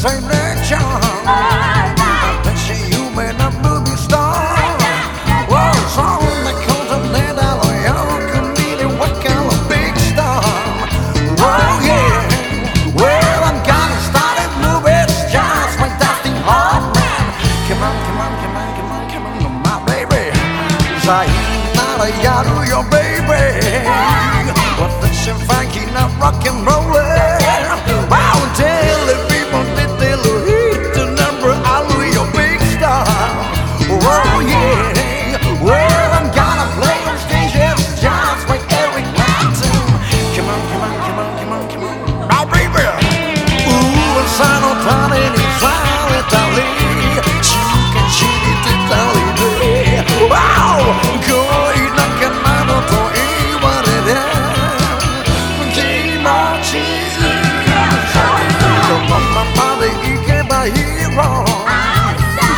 say nature. Picture you in a movie star. It's all in the continental. You can be what kind of big star. Oh yeah. Well, I'm gonna start a movie just Hoffman. Come on, come on, come on, come on, come on, my baby. Your baby.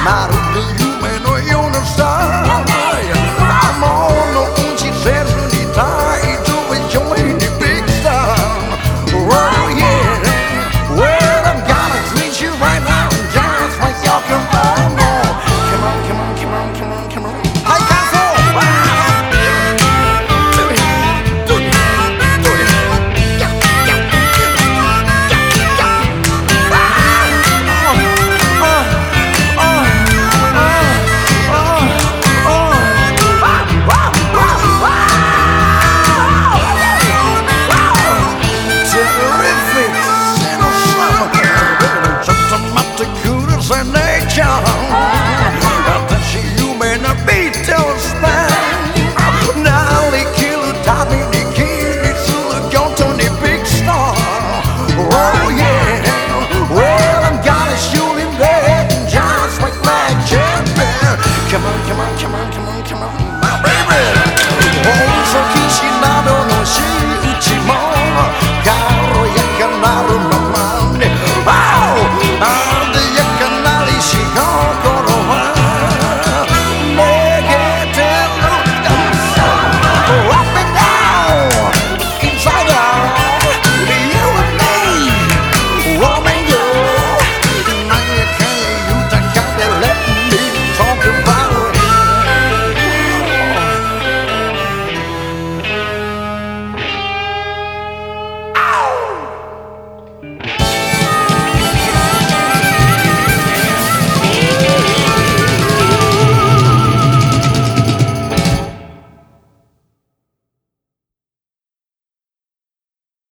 Ma Don't.